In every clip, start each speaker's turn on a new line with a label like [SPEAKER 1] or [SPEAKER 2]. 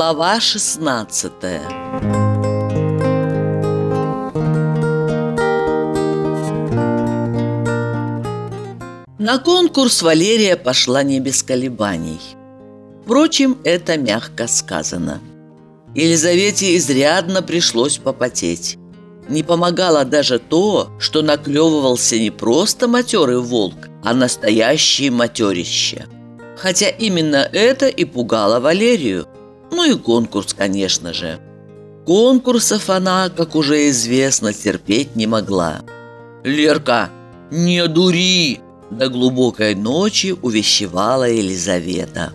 [SPEAKER 1] Глава 16 На конкурс Валерия пошла не без колебаний. Впрочем, это мягко сказано. Елизавете изрядно пришлось попотеть. Не помогало даже то, что наклевывался не просто матерый волк, а настоящее материще. Хотя именно это и пугало Валерию. Ну и конкурс, конечно же. Конкурсов она, как уже известно, терпеть не могла. «Лерка, не дури!» До глубокой ночи увещевала Елизавета.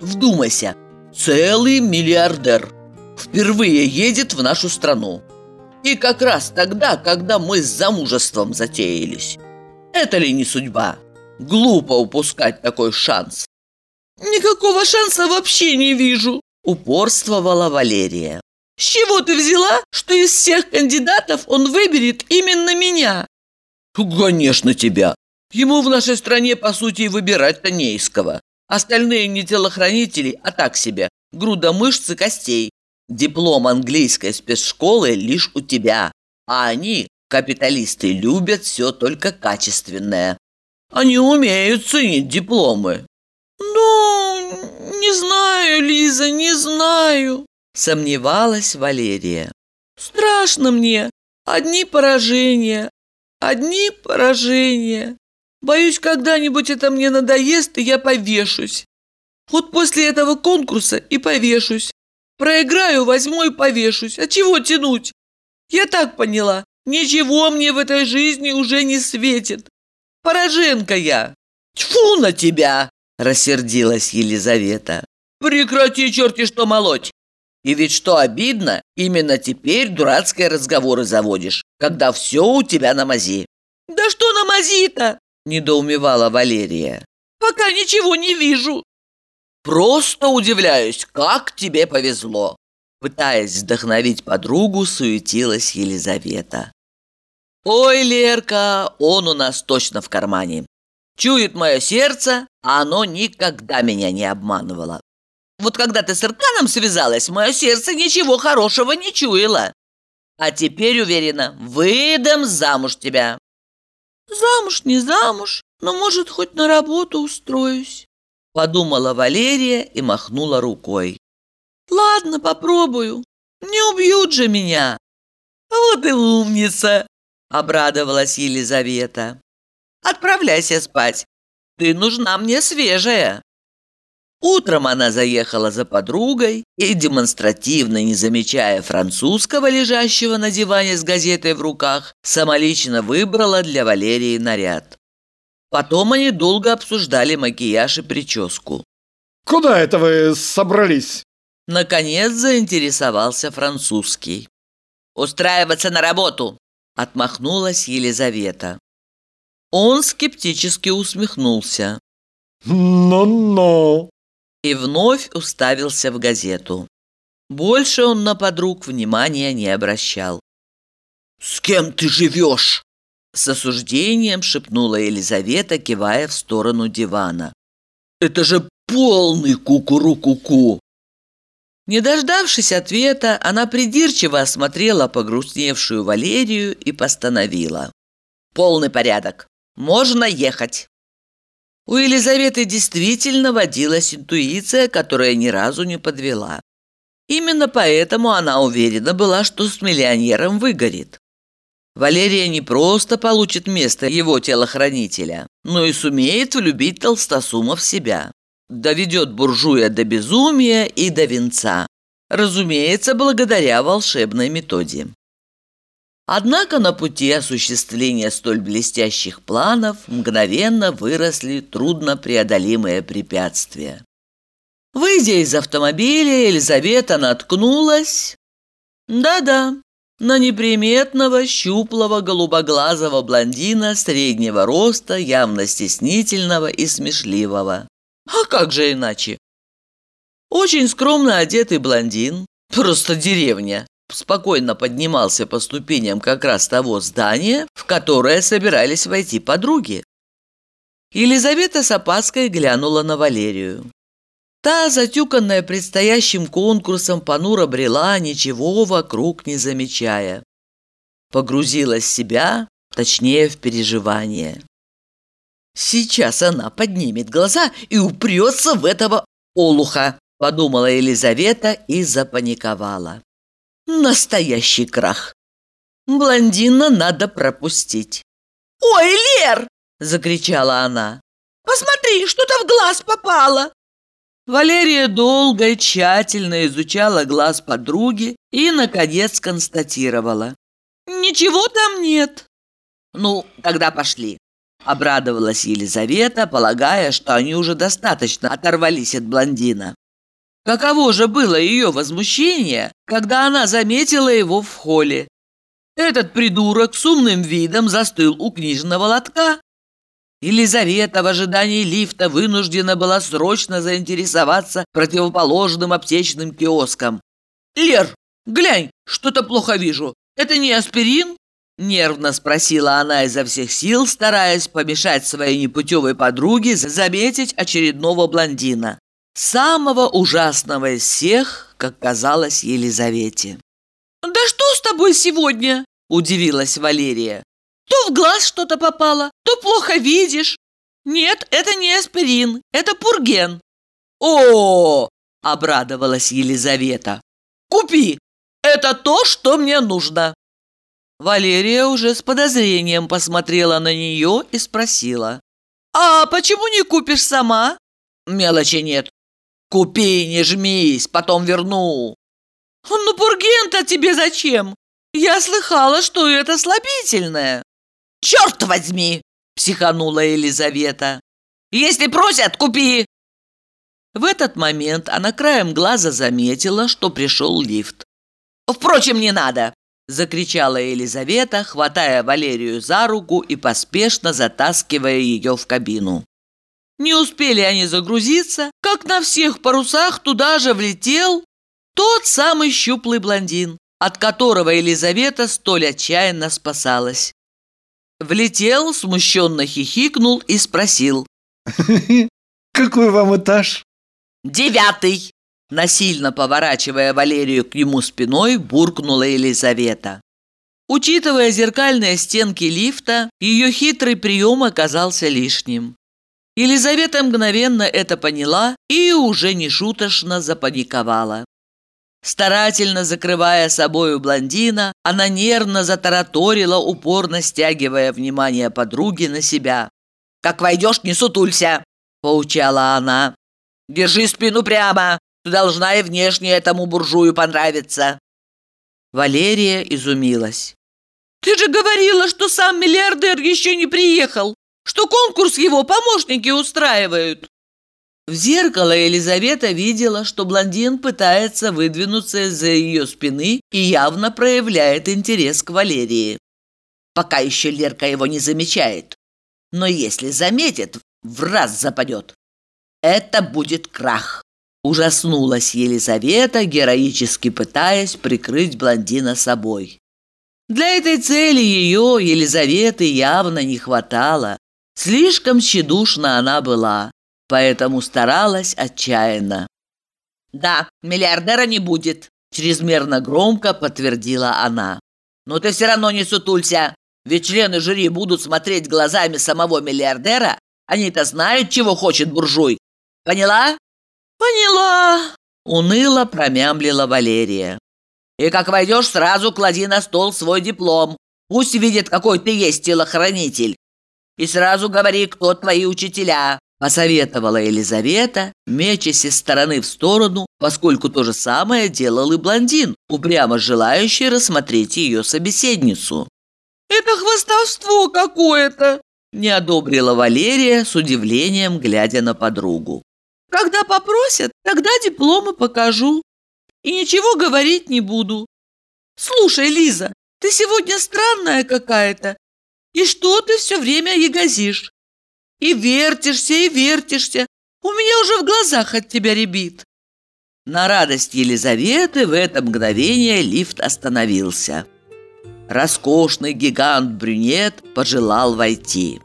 [SPEAKER 1] «Вдумайся, целый миллиардер впервые едет в нашу страну. И как раз тогда, когда мы с замужеством затеялись. Это ли не судьба? Глупо упускать такой шанс.
[SPEAKER 2] «Никакого шанса вообще не вижу», –
[SPEAKER 1] упорствовала Валерия.
[SPEAKER 2] «С чего ты взяла, что из всех кандидатов он выберет именно меня?»
[SPEAKER 1] «Конечно тебя. Ему в нашей стране, по сути, выбирать-то не из кого. Остальные не телохранители, а так себе. Груда мышц и костей. Диплом английской спецшколы лишь у тебя. А они, капиталисты, любят все только качественное. Они умеют ценить дипломы.
[SPEAKER 2] «Ну, не знаю, Лиза, не знаю», – сомневалась Валерия. «Страшно мне. Одни поражения. Одни поражения. Боюсь, когда-нибудь это мне надоест, и я повешусь. Вот после этого конкурса и повешусь. Проиграю, возьму и повешусь. А чего тянуть? Я так поняла, ничего мне в этой жизни уже не светит. Пораженка я.
[SPEAKER 1] Тьфу на тебя! Рассердилась Елизавета. Прекрати, черти что молоть! И ведь что обидно, именно теперь дурацкие разговоры заводишь, когда все у тебя на мази.
[SPEAKER 2] Да что на мази-то? Недоумевала Валерия. Пока ничего не вижу.
[SPEAKER 1] Просто удивляюсь, как тебе повезло!» Пытаясь вдохновить подругу, суетилась Елизавета. «Ой, Лерка, он у нас точно в кармане. Чует мое сердце, а оно никогда меня не обманывало. Вот когда ты с Ирканом связалась, мое сердце ничего хорошего не чуяло. А теперь, уверена, выдам замуж тебя».
[SPEAKER 2] «Замуж не замуж, но, может, хоть на работу устроюсь»,
[SPEAKER 1] Подумала Валерия и махнула рукой.
[SPEAKER 2] «Ладно, попробую. Не убьют же меня!»
[SPEAKER 1] «Вот и умница!» – обрадовалась Елизавета. «Отправляйся спать. Ты нужна мне свежая!» Утром она заехала за подругой и, демонстративно не замечая французского, лежащего на диване с газетой в руках, самолично выбрала для Валерии наряд. Потом они долго обсуждали макияж и прическу.
[SPEAKER 3] «Куда это вы собрались?»
[SPEAKER 1] Наконец заинтересовался французский. «Устраиваться на работу!» – отмахнулась Елизавета. Он скептически усмехнулся.
[SPEAKER 3] «Ну-ну!»
[SPEAKER 1] И вновь уставился в газету. Больше он на подруг внимания не обращал. «С кем ты живешь?» С осуждением шепнула Елизавета, кивая в сторону дивана. «Это же полный кукуру-ку-ку!» Не дождавшись ответа, она придирчиво осмотрела погрустневшую Валерию и постановила. «Полный порядок. Можно ехать». У Елизаветы действительно водилась интуиция, которая ни разу не подвела. Именно поэтому она уверена была, что с миллионером выгорит. Валерия не просто получит место его телохранителя, но и сумеет влюбить Толстосума в себя. Доведет буржуя до безумия и до венца. Разумеется, благодаря волшебной методе. Однако на пути осуществления столь блестящих планов мгновенно выросли труднопреодолимые препятствия. Выйдя из автомобиля, Елизавета наткнулась... Да-да, на неприметного, щуплого, голубоглазого блондина среднего роста, явно стеснительного и смешливого. А как же иначе? Очень скромно одетый блондин, просто деревня, спокойно поднимался по ступеням как раз того здания, в которое собирались войти подруги. Елизавета с опаской глянула на Валерию. Та, затюканная предстоящим конкурсом, понуро брела, ничего вокруг не замечая. Погрузилась себя, точнее, в переживание. Сейчас она поднимет глаза и упрется в этого олуха, подумала Елизавета и запаниковала. Настоящий крах. Блондина надо пропустить.
[SPEAKER 2] «Ой, Лер!»
[SPEAKER 1] – закричала она.
[SPEAKER 2] «Посмотри, что-то в глаз попало!»
[SPEAKER 1] Валерия долго и тщательно изучала глаз подруги и, наконец, констатировала.
[SPEAKER 2] «Ничего там нет».
[SPEAKER 1] «Ну, тогда пошли», – обрадовалась Елизавета, полагая, что они уже достаточно оторвались от блондина. Каково же было ее возмущение, когда она заметила его в холле. Этот придурок с умным видом застыл у книжного лотка. Елизавета в ожидании лифта вынуждена была срочно заинтересоваться противоположным аптечным киоском. «Лер, глянь, что-то плохо вижу. Это не аспирин?» Нервно спросила она изо всех сил, стараясь помешать своей непутевой подруге заметить очередного блондина. Самого ужасного из всех, как казалось Елизавете.
[SPEAKER 2] «Да что с тобой сегодня?» – удивилась Валерия. «То в глаз что-то попало, то плохо видишь. Нет, это не аспирин, это пурген».
[SPEAKER 1] «О!» – обрадовалась Елизавета. «Купи! Это то, что мне нужно!» Валерия уже с подозрением посмотрела на нее и спросила.
[SPEAKER 2] «А почему не купишь сама?»
[SPEAKER 1] «Мелочи нет. Купи, не жмись, потом верну».
[SPEAKER 2] «Ну, пурген-то тебе зачем? Я слыхала, что это слабительное».
[SPEAKER 1] «Черт возьми!» – психанула Елизавета. «Если просят, купи!» В этот момент она краем глаза заметила, что пришел лифт. «Впрочем, не надо!» – закричала Елизавета, хватая Валерию за руку и поспешно затаскивая ее в кабину. Не успели они загрузиться, как на всех парусах туда же влетел тот самый щуплый блондин, от которого Елизавета столь отчаянно спасалась. Влетел, смущенно хихикнул и спросил.
[SPEAKER 3] «Какой вам этаж?»
[SPEAKER 1] «Девятый!» Насильно поворачивая Валерию к нему спиной, буркнула Елизавета. Учитывая зеркальные стенки лифта, ее хитрый прием оказался лишним. Елизавета мгновенно это поняла и уже нешуточно запаниковала. Старательно закрывая собою блондина, она нервно затараторила, упорно стягивая внимание подруги на себя. «Как войдешь, не сутулься!» – поучала она. «Держи спину прямо! Ты должна и внешне этому буржую понравиться!» Валерия изумилась.
[SPEAKER 2] «Ты же говорила, что сам миллиардер еще не приехал!» Что конкурс его помощники устраивают.
[SPEAKER 1] В зеркало Елизавета видела, что блондин пытается выдвинуться из-за ее спины и явно проявляет интерес к Валерии. Пока еще Лерка его не замечает. Но если заметит, в раз западет. Это будет крах. Ужаснулась Елизавета, героически пытаясь прикрыть блондина собой. Для этой цели ее, Елизаветы, явно не хватало. Слишком тщедушна она была, поэтому старалась отчаянно. «Да, миллиардера не будет», – чрезмерно громко подтвердила она. «Но ты все равно не сутулься, ведь члены жюри будут смотреть глазами самого миллиардера. Они-то знают, чего хочет буржуй. Поняла?»
[SPEAKER 2] «Поняла», –
[SPEAKER 1] уныло промямлила Валерия. «И как войдешь, сразу клади на стол свой диплом. Пусть видит, какой ты есть телохранитель и сразу говори, кто твои учителя», – посоветовала Елизавета, мечась из стороны в сторону, поскольку то же самое делал и блондин, упрямо желающий рассмотреть ее собеседницу.
[SPEAKER 2] «Это хвостовство какое-то!»
[SPEAKER 1] – не одобрила Валерия с удивлением, глядя на подругу.
[SPEAKER 2] «Когда попросят, тогда дипломы покажу. И ничего говорить не буду. Слушай, Лиза, ты сегодня странная какая-то. И что ты все время ягозишь? И вертишься, и вертишься. У меня уже в глазах от тебя рябит».
[SPEAKER 1] На радость Елизаветы в это мгновение лифт остановился. Роскошный гигант-брюнет пожелал войти.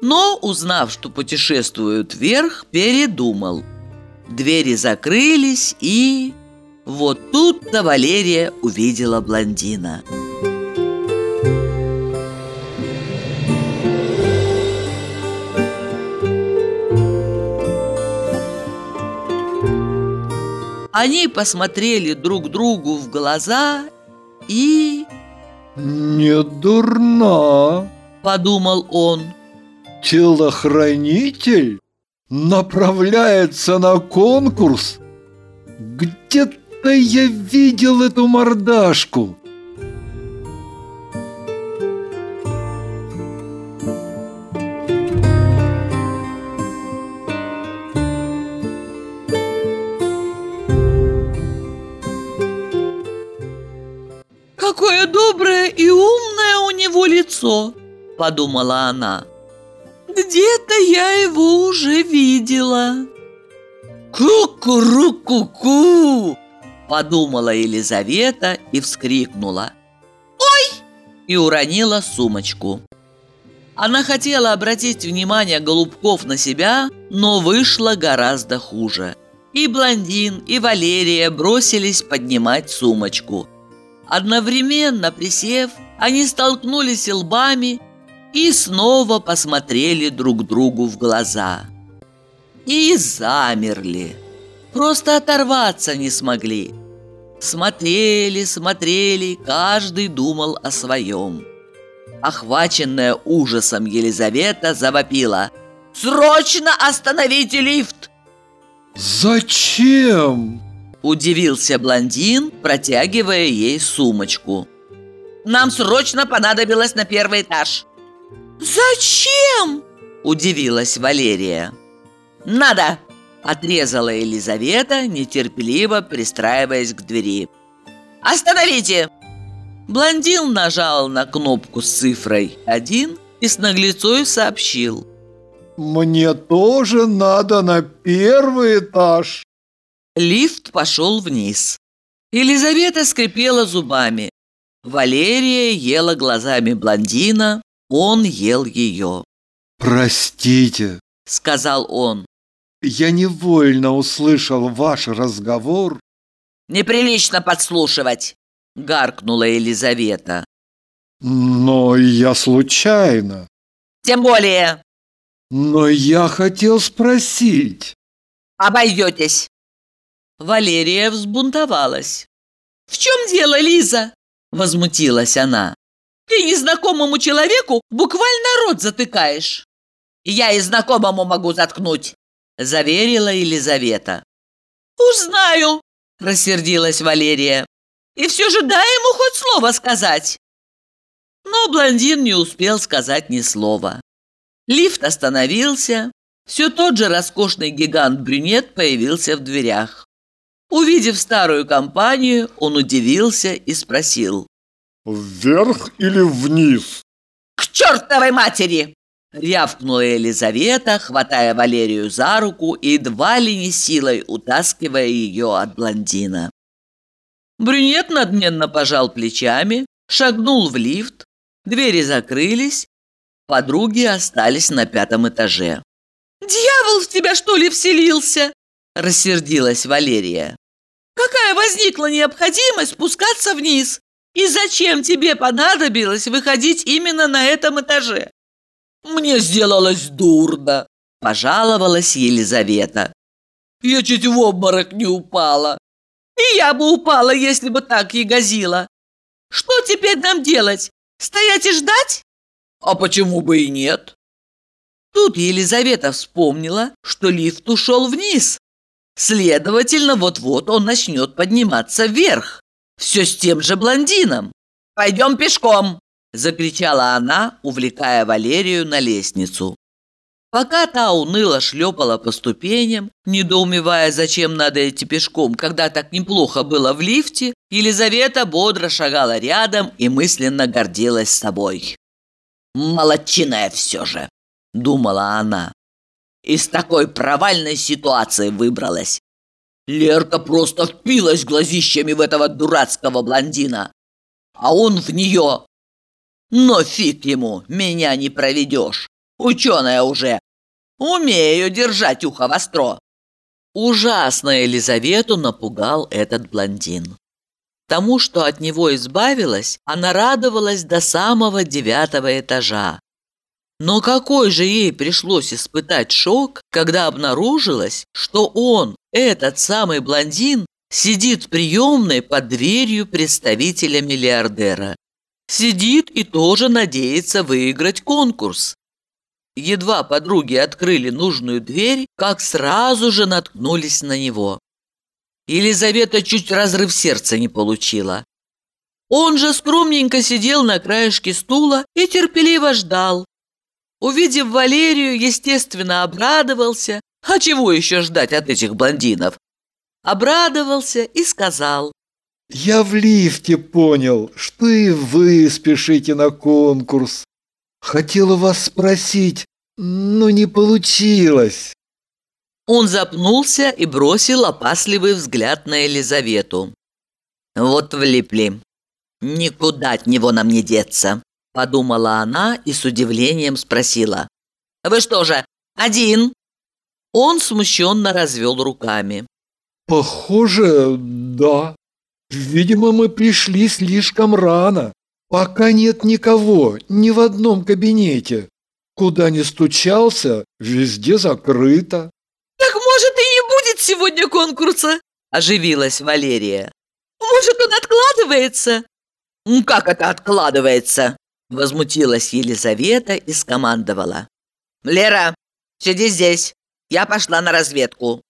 [SPEAKER 1] Но, узнав, что путешествуют вверх, передумал. Двери закрылись и... Вот тут-то Валерия увидела блондина. Они посмотрели друг другу в глаза и...
[SPEAKER 3] «Не дурна», —
[SPEAKER 1] подумал он.
[SPEAKER 3] «Телохранитель направляется на конкурс? Где-то я видел эту мордашку».
[SPEAKER 2] Какое доброе и умное у него лицо, подумала она. Где-то я его уже видела.
[SPEAKER 1] «Ку-ку-ру-ку-ку!» Подумала Елизавета и вскрикнула. «Ой!» И уронила сумочку. Она хотела обратить внимание голубков на себя, но вышло гораздо хуже. И блондин, и Валерия бросились поднимать сумочку – Одновременно присев, они столкнулись лбами и снова посмотрели друг другу в глаза. И замерли. Просто оторваться не смогли. Смотрели, смотрели, каждый думал о своем. Охваченная ужасом Елизавета завопила «Срочно остановите лифт!»
[SPEAKER 3] «Зачем?»
[SPEAKER 1] Удивился блондин, протягивая ей сумочку.
[SPEAKER 2] «Нам срочно понадобилось на первый этаж».
[SPEAKER 1] «Зачем?» – удивилась Валерия.
[SPEAKER 2] «Надо!»
[SPEAKER 1] – отрезала Елизавета, нетерпеливо пристраиваясь к двери.
[SPEAKER 2] «Остановите!»
[SPEAKER 1] Блондин нажал на кнопку с цифрой 1 и с наглецой сообщил.
[SPEAKER 3] «Мне тоже надо на первый этаж».
[SPEAKER 1] Лифт пошел вниз. Елизавета скрипела зубами. Валерия ела глазами блондина, он ел ее.
[SPEAKER 3] «Простите», —
[SPEAKER 1] сказал он.
[SPEAKER 3] «Я невольно услышал ваш разговор».
[SPEAKER 2] «Неприлично подслушивать», —
[SPEAKER 1] гаркнула Елизавета.
[SPEAKER 3] «Но я случайно».
[SPEAKER 2] «Тем более».
[SPEAKER 3] «Но я хотел спросить».
[SPEAKER 2] «Обойдетесь».
[SPEAKER 1] Валерия взбунтовалась.
[SPEAKER 2] «В чем дело, Лиза?»
[SPEAKER 1] – возмутилась она.
[SPEAKER 2] «Ты незнакомому человеку буквально рот затыкаешь». «Я и знакомому могу заткнуть», – заверила Елизавета. «Узнаю», – рассердилась Валерия. «И все же дай ему хоть слово сказать».
[SPEAKER 1] Но блондин не успел сказать ни слова. Лифт остановился. Все тот же роскошный гигант-брюнет появился в дверях. Увидев старую компанию, он удивился и спросил.
[SPEAKER 3] «Вверх или вниз?»
[SPEAKER 2] «К чертовой матери!»
[SPEAKER 1] Рявкнула Елизавета, хватая Валерию за руку и едва ли не силой утаскивая ее от блондина. Брюнет надменно пожал плечами, шагнул в лифт, двери закрылись, подруги остались на пятом этаже.
[SPEAKER 2] «Дьявол в тебя, что ли, вселился?»
[SPEAKER 1] Рассердилась Валерия.
[SPEAKER 2] «Какая возникла необходимость спускаться вниз? И зачем тебе понадобилось выходить именно на этом этаже?»
[SPEAKER 1] «Мне сделалось дурно», – пожаловалась Елизавета.
[SPEAKER 2] «Я чуть в обморок не упала. И я бы упала, если бы так ягозила. Что теперь нам делать? Стоять и ждать?»
[SPEAKER 1] «А почему бы и нет?» Тут Елизавета вспомнила, что лифт ушел вниз. Следовательно, вот-вот он начнет подниматься вверх. Все с тем же блондином.
[SPEAKER 2] «Пойдем пешком!»
[SPEAKER 1] – закричала она, увлекая Валерию на лестницу. Пока та уныло шлепала по ступеням, недоумевая, зачем надо идти пешком, когда так неплохо было в лифте, Елизавета бодро шагала рядом и мысленно гордилась собой. «Молодчиная все же!» – думала она из такой провальной ситуации выбралась. Лерка просто впилась глазищами в этого дурацкого блондина, а он в нее. Но фиг ему, меня не проведешь. Ученая уже. Умею держать ухо востро. Ужасно Елизавету напугал этот блондин. Тому, что от него избавилась, она радовалась до самого девятого этажа. Но какой же ей пришлось испытать шок, когда обнаружилось, что он, этот самый блондин, сидит в приемной под дверью представителя миллиардера. Сидит и тоже надеется выиграть конкурс. Едва подруги открыли нужную дверь, как сразу же наткнулись на него. Елизавета чуть разрыв сердца не получила. Он же скромненько сидел на краешке стула и терпеливо ждал. Увидев Валерию, естественно, обрадовался. А чего еще ждать от этих блондинов? Обрадовался и сказал.
[SPEAKER 3] Я в лифте понял, что и вы спешите на конкурс. Хотела вас спросить, но не получилось.
[SPEAKER 1] Он запнулся и бросил опасливый взгляд на Елизавету. «Вот влипли. Никуда от него нам не деться», – подумала она и с удивлением спросила. «Вы что же, один?» Он смущенно развел руками.
[SPEAKER 3] «Похоже, да. Видимо, мы пришли слишком рано. Пока нет никого, ни в одном кабинете. Куда ни стучался, везде закрыто».
[SPEAKER 2] Так может и не будет сегодня конкурса?
[SPEAKER 1] Оживилась Валерия.
[SPEAKER 2] Может он откладывается?
[SPEAKER 1] Как это откладывается? Возмутилась Елизавета и скомандовала. Лера, сиди здесь. Я пошла на разведку.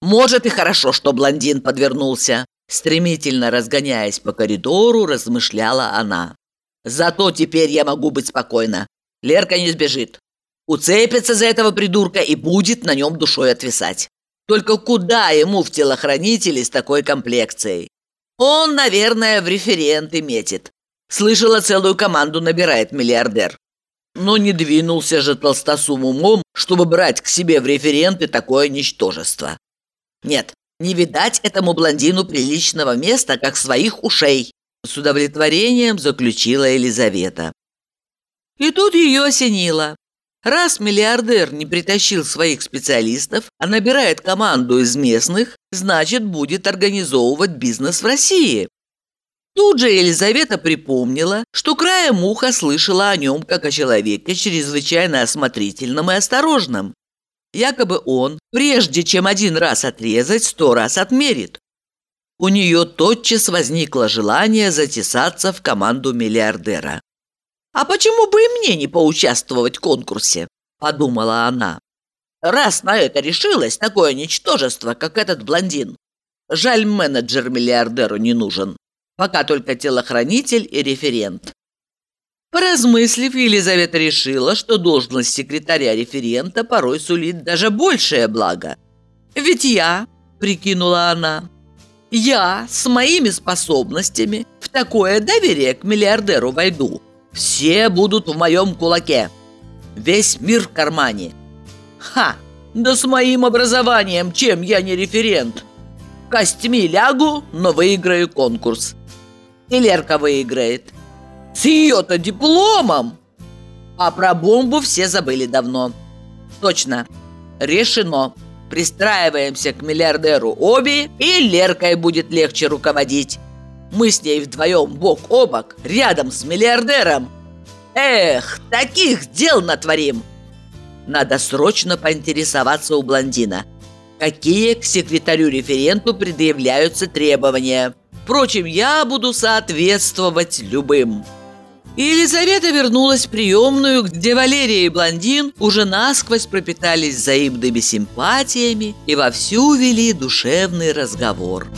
[SPEAKER 1] Может и хорошо, что блондин подвернулся. Стремительно разгоняясь по коридору, размышляла она. Зато теперь я могу быть спокойна. Лерка не сбежит. Уцепится за этого придурка и будет на нем душой отвисать. Только куда ему в телохранители с такой комплекцией? Он, наверное, в референты метит. Слышала, целую команду набирает миллиардер. Но не двинулся же толстосум умом, чтобы брать к себе в референты такое ничтожество. Нет, не видать этому блондину приличного места, как своих ушей. С удовлетворением заключила Елизавета. И тут ее осенило. Раз миллиардер не притащил своих специалистов, а набирает команду из местных, значит, будет организовывать бизнес в России. Тут же Елизавета припомнила, что краем уха слышала о нем как о человеке чрезвычайно осмотрительном и осторожном. Якобы он, прежде чем один раз отрезать, сто раз отмерит. У нее тотчас возникло желание затесаться в команду миллиардера. «А почему бы и мне не поучаствовать в конкурсе?» – подумала она. «Раз на это решилось такое ничтожество, как этот блондин. Жаль, менеджер миллиардеру не нужен. Пока только телохранитель и референт». Поразмыслив, Елизавета решила, что должность секретаря-референта порой сулит даже большее благо. «Ведь я», – прикинула она, – «я с моими способностями в такое доверие к миллиардеру войду» Все будут в моем кулаке. Весь мир в кармане. Ха! Да с моим образованием чем я не референт? Костьми лягу, но выиграю конкурс. И Лерка выиграет. С ее-то дипломом! А про бомбу все забыли давно. Точно. Решено. Пристраиваемся к миллиардеру Оби, и Леркой будет легче руководить. Мы с ней вдвоем бок о бок, рядом с миллиардером. Эх, таких дел натворим! Надо срочно поинтересоваться у блондина, какие к секретарю-референту предъявляются требования. Впрочем, я буду соответствовать любым. Елизавета вернулась в приемную, где Валерия и блондин уже насквозь пропитались взаимными симпатиями и вовсю вели душевный разговор.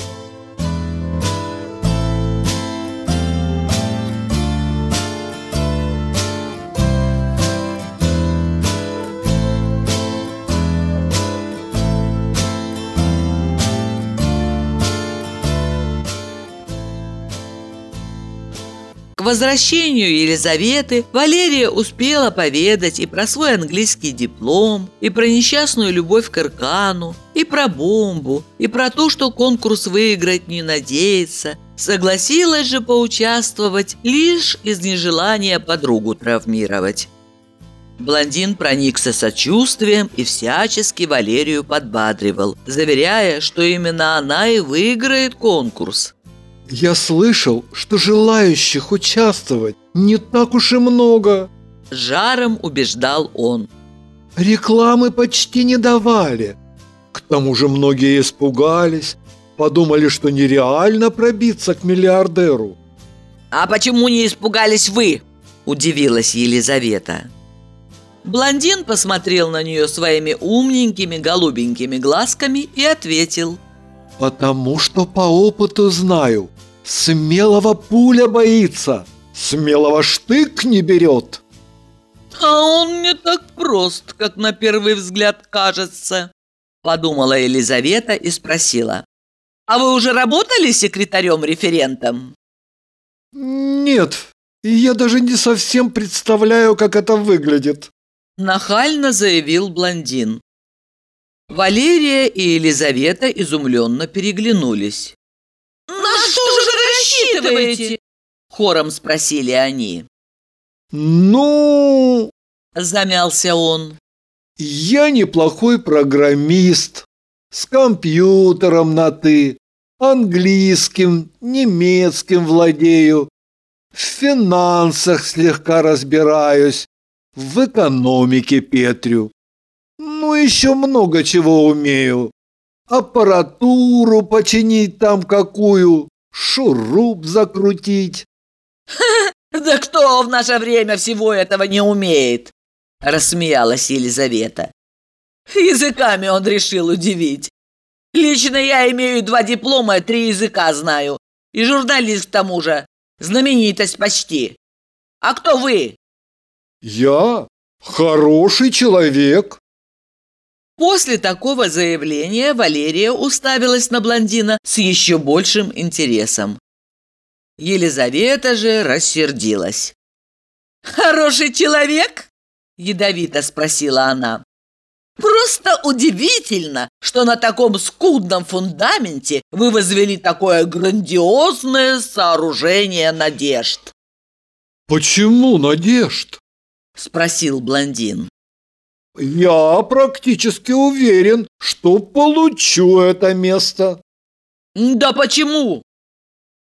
[SPEAKER 1] Возвращению Елизаветы Валерия успела поведать и про свой английский диплом, и про несчастную любовь к Иркану, и про бомбу, и про то, что конкурс выиграть не надеется. Согласилась же поучаствовать лишь из нежелания подругу травмировать. Блондин проникся сочувствием и всячески Валерию подбадривал, заверяя, что именно она и выиграет конкурс.
[SPEAKER 3] «Я слышал, что желающих участвовать не так уж и много», –
[SPEAKER 1] жаром убеждал он.
[SPEAKER 3] «Рекламы почти не давали. К тому же многие испугались, подумали, что нереально пробиться к миллиардеру».
[SPEAKER 1] «А почему не испугались вы?» – удивилась Елизавета. Блондин посмотрел на нее своими умненькими голубенькими глазками и ответил.
[SPEAKER 3] «Потому что по опыту знаю, смелого пуля боится, смелого штык не берет».
[SPEAKER 1] «А он не так прост, как на первый взгляд кажется», подумала Елизавета и спросила. «А вы уже работали секретарем-референтом?»
[SPEAKER 3] «Нет, я даже не совсем представляю, как это выглядит»,
[SPEAKER 1] Нахально заявил блондин. Валерия и Елизавета изумленно переглянулись.
[SPEAKER 2] «На что же вы рассчитываете?»
[SPEAKER 1] Хором спросили они.
[SPEAKER 3] «Ну...»
[SPEAKER 1] Замялся он.
[SPEAKER 3] «Я неплохой программист, с компьютером на «ты», английским, немецким владею, в финансах слегка разбираюсь, в экономике Петрю. Ну, еще много чего умею. Аппаратуру починить там какую, шуруп закрутить.
[SPEAKER 1] Да кто в наше время всего этого не умеет? Рассмеялась Елизавета. Языками он решил удивить. Лично я имею два диплома, три языка знаю. И журналист к тому же. Знаменитость почти. А кто вы?
[SPEAKER 3] Я хороший человек.
[SPEAKER 1] После такого заявления Валерия уставилась на блондина с еще большим интересом. Елизавета же рассердилась. «Хороший человек?» – ядовито спросила она. «Просто удивительно, что на таком скудном фундаменте вы возвели такое грандиозное сооружение надежд».
[SPEAKER 3] «Почему надежд?»
[SPEAKER 1] – спросил блондин.
[SPEAKER 3] «Я практически уверен, что получу это место».
[SPEAKER 1] «Да почему?»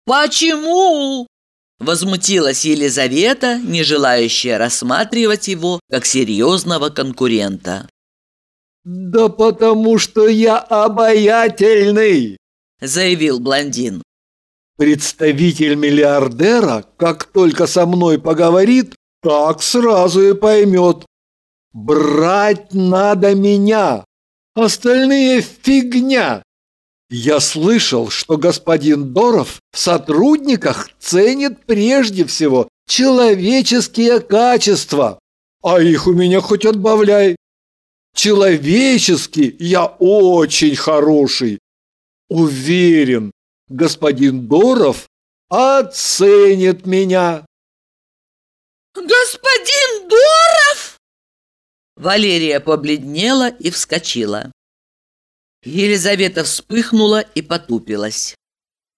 [SPEAKER 1] «Почему?» Возмутилась Елизавета, не желающая рассматривать его как серьезного конкурента.
[SPEAKER 3] «Да потому что я обаятельный!» заявил блондин. Представитель миллиардера, как только со мной поговорит, так сразу и поймет. Брать надо меня, остальные фигня. Я слышал, что господин Доров в сотрудниках ценит прежде всего человеческие качества, а их у меня хоть отбавляй. Человечески я очень хороший. Уверен, господин Доров оценит меня.
[SPEAKER 2] «Господин Доров!»
[SPEAKER 1] Валерия побледнела и вскочила. Елизавета вспыхнула и потупилась.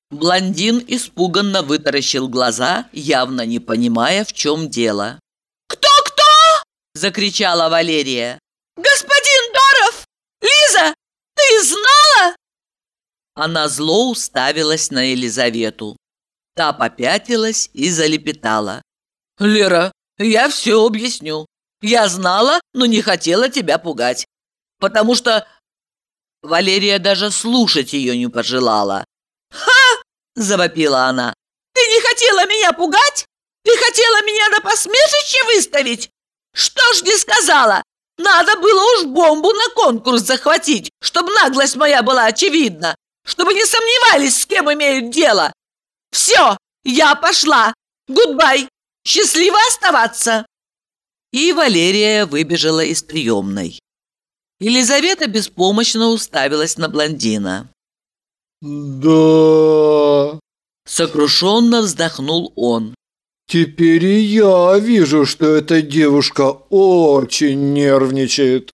[SPEAKER 1] Блондин испуганно вытаращил глаза, явно не понимая, в чем дело.
[SPEAKER 2] «Кто-кто?»
[SPEAKER 1] – закричала Валерия.
[SPEAKER 2] «Господин Доров! Лиза, ты знала?»
[SPEAKER 1] Она зло уставилась на Елизавету. Та попятилась и залепетала. «Лера, я все объясню. Я знала, но не хотела тебя пугать. Потому что...» Валерия даже слушать ее не пожелала.
[SPEAKER 2] «Ха!»
[SPEAKER 1] – завопила она.
[SPEAKER 2] «Ты не хотела меня пугать? Ты хотела меня на посмешище выставить? Что ж не сказала? Надо было уж бомбу на конкурс захватить, чтобы наглость моя была очевидна, чтобы не сомневались, с кем имеют дело. Все, я пошла. Goodbye!» Счастливо оставаться!»
[SPEAKER 1] И Валерия выбежала из приемной. Елизавета беспомощно уставилась на блондина.
[SPEAKER 3] «Да...»
[SPEAKER 1] Сокрушенно вздохнул он.
[SPEAKER 3] «Теперь и я вижу, что эта девушка очень нервничает».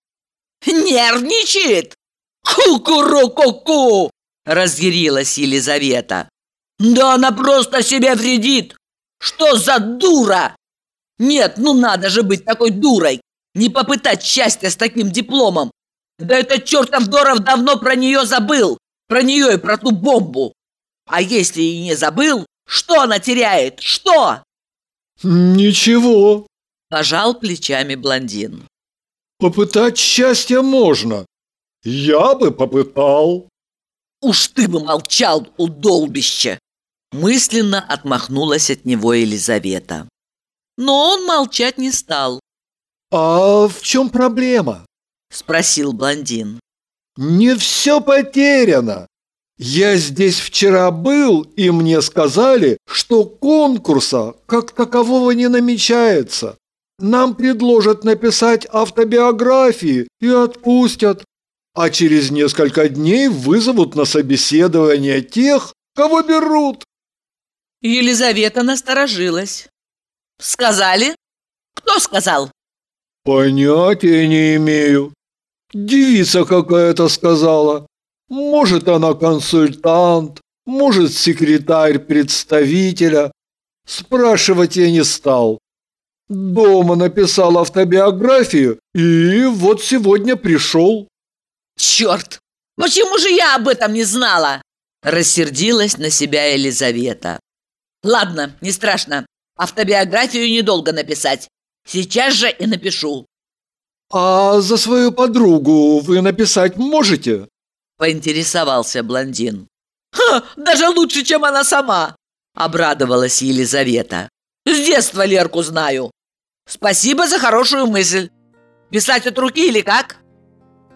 [SPEAKER 2] «Нервничает? Ку-ку-ру-ку-ку!»
[SPEAKER 1] Разъярилась Елизавета.
[SPEAKER 2] «Да она просто себе вредит! Что за дура? Нет, ну надо же быть такой дурой.
[SPEAKER 1] Не попытать счастья с таким дипломом. Да этот чертов Доров давно про нее забыл. Про нее и про ту бомбу. А если и не забыл, что она теряет? Что?
[SPEAKER 3] Ничего.
[SPEAKER 1] Пожал плечами блондин.
[SPEAKER 3] Попытать счастье можно. Я бы попытал.
[SPEAKER 1] Уж ты бы молчал, удолбище! Мысленно отмахнулась от него Елизавета. Но он молчать не стал.
[SPEAKER 3] «А в чем проблема?»
[SPEAKER 1] – спросил блондин.
[SPEAKER 3] «Не все потеряно. Я здесь вчера был, и мне сказали, что конкурса как такового не намечается. Нам предложат написать автобиографии и отпустят. А через несколько дней вызовут на собеседование тех, кого берут.
[SPEAKER 1] Елизавета насторожилась. Сказали? Кто сказал?
[SPEAKER 3] Понятия не имею. Девица какая-то сказала. Может, она консультант, может, секретарь представителя. Спрашивать я не стал. Дома написал автобиографию и вот сегодня пришел.
[SPEAKER 1] Черт! Почему же я об этом не знала? Рассердилась на себя Елизавета. Ладно, не страшно. Автобиографию недолго написать. Сейчас же и напишу.
[SPEAKER 3] А за свою подругу вы написать можете?
[SPEAKER 1] Поинтересовался блондин. Ха, даже лучше, чем она сама. Обрадовалась Елизавета. С детства Лерку знаю. Спасибо за хорошую мысль. Писать от руки или как?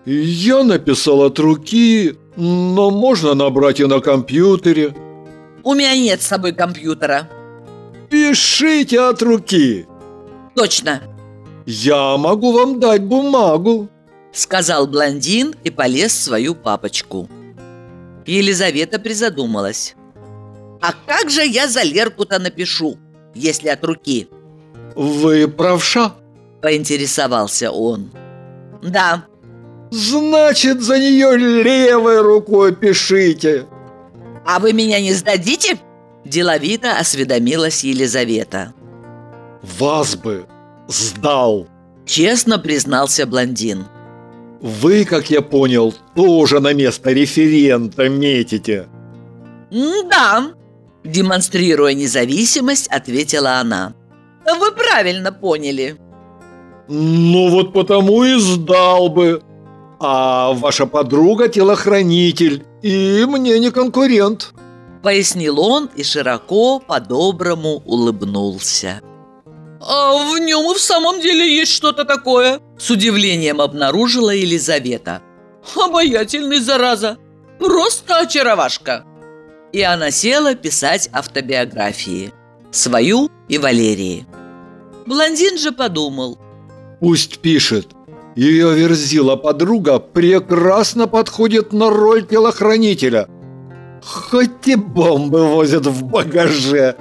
[SPEAKER 3] Я написал от руки, но можно набрать и на компьютере.
[SPEAKER 1] У меня нет с собой компьютера.
[SPEAKER 3] Пишите от руки.
[SPEAKER 1] Точно.
[SPEAKER 3] Я могу вам дать бумагу.
[SPEAKER 1] Сказал блондин и полез в свою папочку. Елизавета призадумалась. А как же я за Лерку-то напишу, если от руки?
[SPEAKER 3] Вы правша?
[SPEAKER 1] Поинтересовался он. Да.
[SPEAKER 3] Значит, за нее левой рукой пишите.
[SPEAKER 1] «А вы меня не сдадите?» Деловито осведомилась Елизавета.
[SPEAKER 3] «Вас бы сдал!»
[SPEAKER 1] Честно признался блондин.
[SPEAKER 3] «Вы, как я понял, тоже на место референта метите!»
[SPEAKER 1] «Да!» Демонстрируя независимость, ответила она. «Вы правильно поняли!»
[SPEAKER 3] «Ну вот потому и сдал бы!» А ваша подруга телохранитель, и мне не конкурент.
[SPEAKER 1] Пояснил он и широко, по-доброму улыбнулся. «А в нем и в самом деле есть что-то такое!» С удивлением обнаружила Елизавета. «Обаятельный, зараза! Просто очаровашка!» И она села писать автобиографии. Свою и Валерии. Блондин же подумал.
[SPEAKER 3] «Пусть пишет, ее верзила подруга прекрасно подходит на роль телохранителя. Хоть и бомбы возят в багаже.